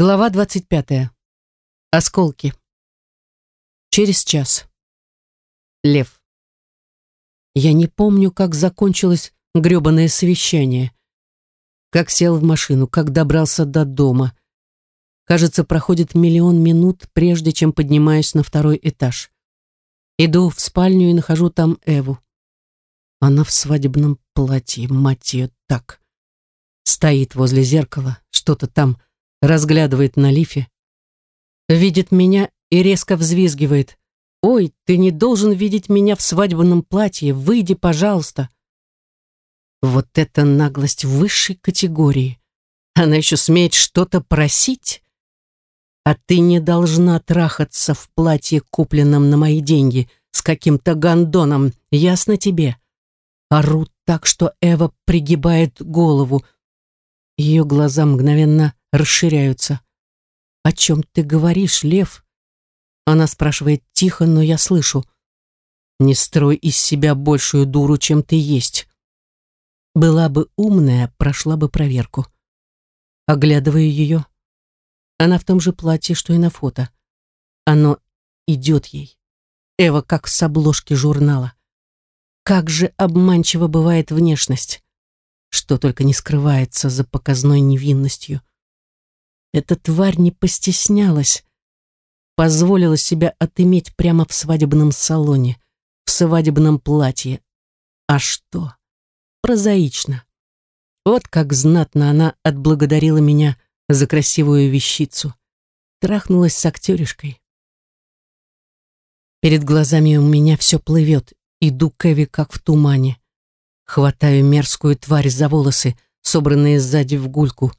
Глава 25. Осколки. Через час. Лев. Я не помню, как закончилось грёбаное совещание. Как сел в машину, как добрался до дома. Кажется, проходит миллион минут, прежде чем поднимаюсь на второй этаж. Иду в спальню и нахожу там Эву. Она в свадебном платье, мать ее, так. Стоит возле зеркала, что-то там разглядывает на лифе, видит меня и резко взвизгивает. «Ой, ты не должен видеть меня в свадебном платье, выйди, пожалуйста!» Вот это наглость высшей категории. Она еще смеет что-то просить? А ты не должна трахаться в платье, купленном на мои деньги, с каким-то гондоном, ясно тебе? Ору так, что Эва пригибает голову. Ее глаза мгновенно расширяются. «О чем ты говоришь, Лев?» Она спрашивает тихо, но я слышу. «Не строй из себя большую дуру, чем ты есть. Была бы умная, прошла бы проверку». Оглядываю ее. Она в том же платье, что и на фото. Оно идет ей. Эва как с обложки журнала. Как же обманчиво бывает внешность. Что только не скрывается за показной невинностью. Эта тварь не постеснялась, позволила себя отыметь прямо в свадебном салоне, в свадебном платье. А что? Прозаично. Вот как знатно она отблагодарила меня за красивую вещицу. Трахнулась с актеришкой. Перед глазами у меня все плывет, иду к Эви как в тумане. Хватаю мерзкую тварь за волосы, собранные сзади в гульку,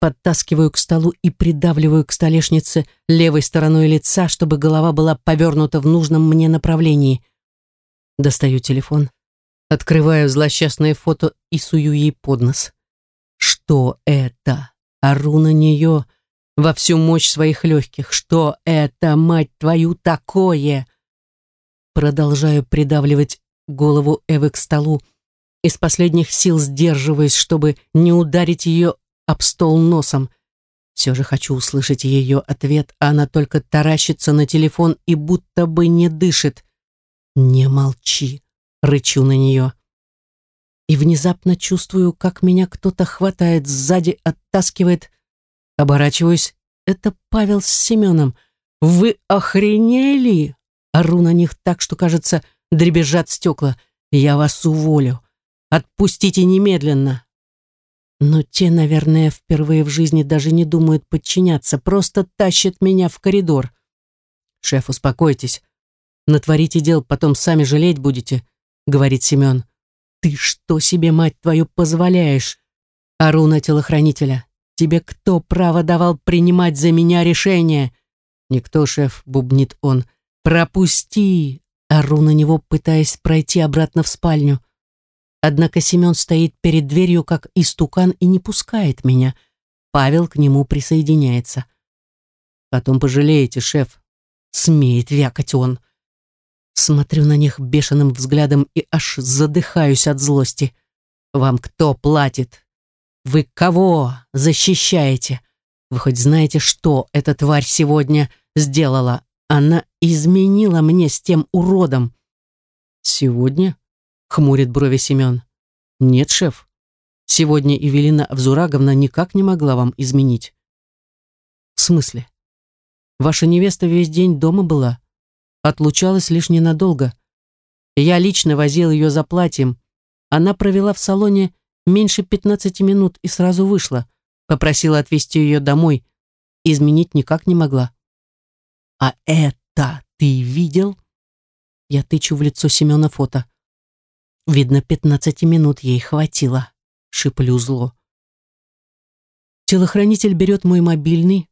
подтаскиваю к столу и придавливаю к столешнице левой стороной лица, чтобы голова была повернута в нужном мне направлении. Достаю телефон, открываю злосчастное фото и сую ей под нос. Что это? Ору на нее во всю мощь своих легких. Что это, мать твою, такое? Продолжаю придавливать голову Эвы к столу, из последних сил сдерживаясь, чтобы не ударить ее об стол носом. Все же хочу услышать ее ответ, а она только таращится на телефон и будто бы не дышит. «Не молчи», — рычу на нее. И внезапно чувствую, как меня кто-то хватает сзади, оттаскивает. Оборачиваюсь. Это Павел с Семеном. «Вы охренели?» Ору на них так, что, кажется, дребезжат стекла. «Я вас уволю. Отпустите немедленно!» Но те, наверное, впервые в жизни даже не думают подчиняться, просто тащат меня в коридор. «Шеф, успокойтесь. Натворите дел, потом сами жалеть будете», — говорит Семен. «Ты что себе, мать твою, позволяешь?» Ору на телохранителя. «Тебе кто право давал принимать за меня решение?» «Никто, шеф», — бубнит он. «Пропусти!» Ору на него, пытаясь пройти обратно в спальню. Однако Семен стоит перед дверью, как истукан, и не пускает меня. Павел к нему присоединяется. «Потом пожалеете, шеф», — смеет вякать он. Смотрю на них бешеным взглядом и аж задыхаюсь от злости. «Вам кто платит? Вы кого защищаете? Вы хоть знаете, что эта тварь сегодня сделала? Она изменила мне с тем уродом». «Сегодня?» Хмурит брови Семен. Нет, шеф. Сегодня Евелина Авзураговна никак не могла вам изменить. В смысле? Ваша невеста весь день дома была. Отлучалась лишь ненадолго. Я лично возил ее за платьем. Она провела в салоне меньше 15 минут и сразу вышла. Попросила отвезти ее домой. Изменить никак не могла. А это ты видел? Я тычу в лицо Семена фото. Видно, пятнадцати минут ей хватило. Шиплю зло. Телохранитель берет мой мобильный,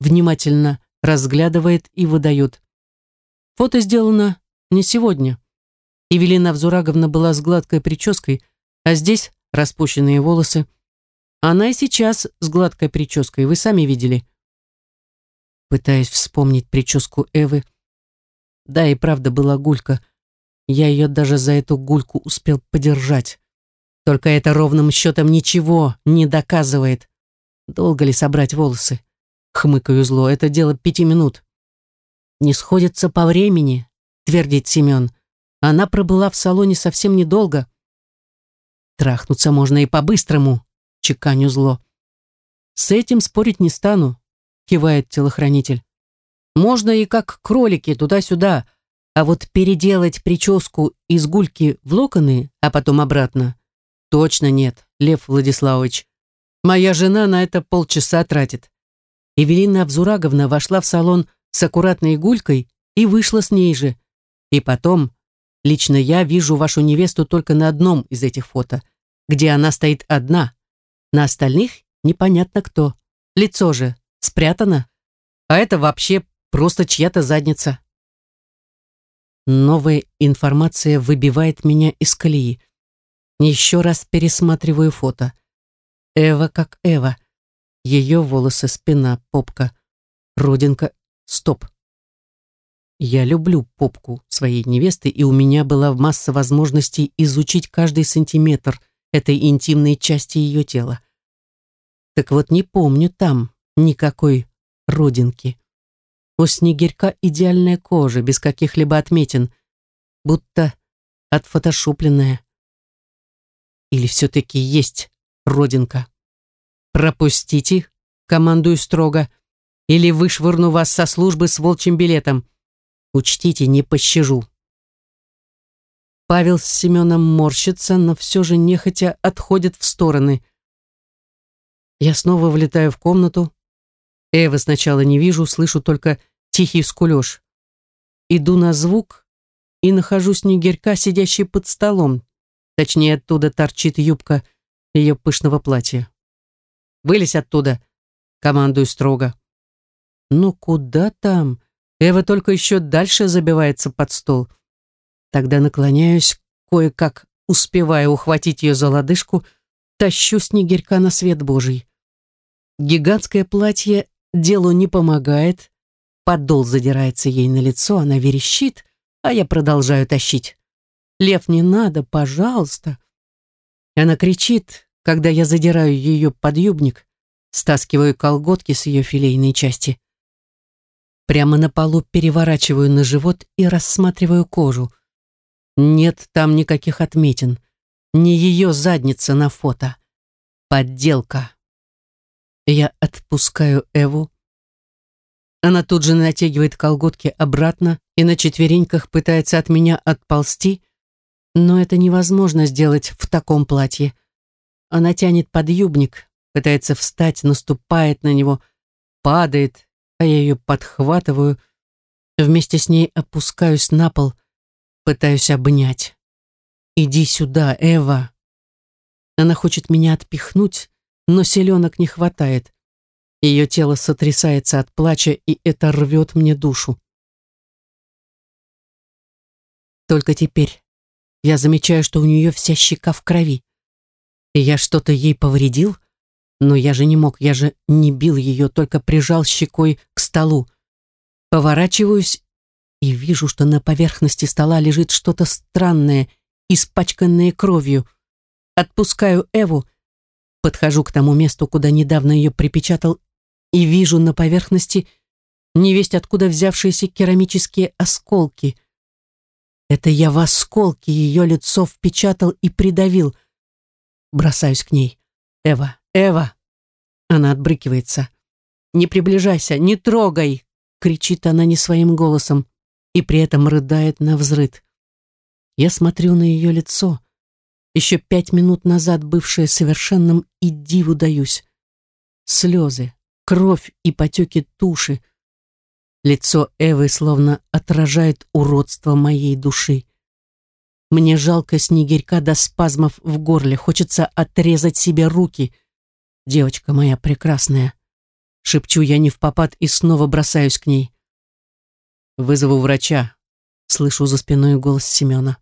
внимательно разглядывает и выдает. Фото сделано не сегодня. Евелина Взураговна была с гладкой прической, а здесь распущенные волосы. Она и сейчас с гладкой прической, вы сами видели. Пытаюсь вспомнить прическу Эвы. Да, и правда была гулька — я ее даже за эту гульку успел подержать. Только это ровным счетом ничего не доказывает. Долго ли собрать волосы? Хмыкаю зло. Это дело пяти минут. Не сходится по времени, твердит Семен. Она пробыла в салоне совсем недолго. Трахнуться можно и по-быстрому, чеканю зло. С этим спорить не стану, кивает телохранитель. Можно и как кролики туда-сюда, а вот переделать прическу из гульки в локоны, а потом обратно, точно нет, Лев Владиславович. Моя жена на это полчаса тратит. Эвелина Авзураговна вошла в салон с аккуратной гулькой и вышла с ней же. И потом, лично я вижу вашу невесту только на одном из этих фото, где она стоит одна. На остальных непонятно кто. Лицо же спрятано. А это вообще просто чья-то задница. Новая информация выбивает меня из колеи. Еще раз пересматриваю фото. Эва как Эва. Ее волосы, спина, попка, родинка. Стоп. Я люблю попку своей невесты, и у меня была масса возможностей изучить каждый сантиметр этой интимной части ее тела. Так вот, не помню там никакой родинки. У снегирька идеальная кожа, без каких-либо отметин, будто отфотошопленная. Или все-таки есть родинка? «Пропустите», — командую строго, «или вышвырну вас со службы с волчьим билетом. Учтите, не пощажу». Павел с Семеном морщится, но все же нехотя отходит в стороны. Я снова влетаю в комнату. Эвы сначала не вижу, слышу только тихий скулеж. Иду на звук и нахожу снегирька, сидящий под столом. Точнее, оттуда торчит юбка ее пышного платья. Вылезь оттуда!» Командую строго. «Ну куда там?» Эва только еще дальше забивается под стол. Тогда наклоняюсь, кое-как успевая ухватить ее за лодыжку, тащу снегирька на свет Божий. Гигантское платье делу не помогает, подол задирается ей на лицо, она верещит, а я продолжаю тащить. «Лев, не надо, пожалуйста!» Она кричит, когда я задираю ее подъюбник, стаскиваю колготки с ее филейной части. Прямо на полу переворачиваю на живот и рассматриваю кожу. Нет там никаких отметин. Не ее задница на фото. Подделка. Я отпускаю Эву. Она тут же натягивает колготки обратно и на четвереньках пытается от меня отползти, но это невозможно сделать в таком платье. Она тянет подъюбник, пытается встать, наступает на него, падает, а я ее подхватываю, вместе с ней опускаюсь на пол, пытаюсь обнять. «Иди сюда, Эва!» Она хочет меня отпихнуть, но селенок не хватает. Ее тело сотрясается от плача, и это рвет мне душу. Только теперь я замечаю, что у нее вся щека в крови. И я что-то ей повредил? Но я же не мог, я же не бил ее, только прижал щекой к столу. Поворачиваюсь и вижу, что на поверхности стола лежит что-то странное, испачканное кровью. Отпускаю Эву, подхожу к тому месту, куда недавно ее припечатал, и вижу на поверхности невесть откуда взявшиеся керамические осколки. Это я в осколки ее лицо впечатал и придавил — Бросаюсь к ней. «Эва! Эва!» Она отбрыкивается. «Не приближайся! Не трогай!» кричит она не своим голосом и при этом рыдает на взрыд. Я смотрю на ее лицо, еще пять минут назад бывшее совершенным, и диву даюсь. Слезы, кровь и потеки туши. Лицо Эвы словно отражает уродство моей души. Мне жалко снегирька до спазмов в горле, хочется отрезать себе руки. Девочка моя прекрасная. Шепчу я не в попад и снова бросаюсь к ней. Вызову врача. Слышу за спиной голос Семена.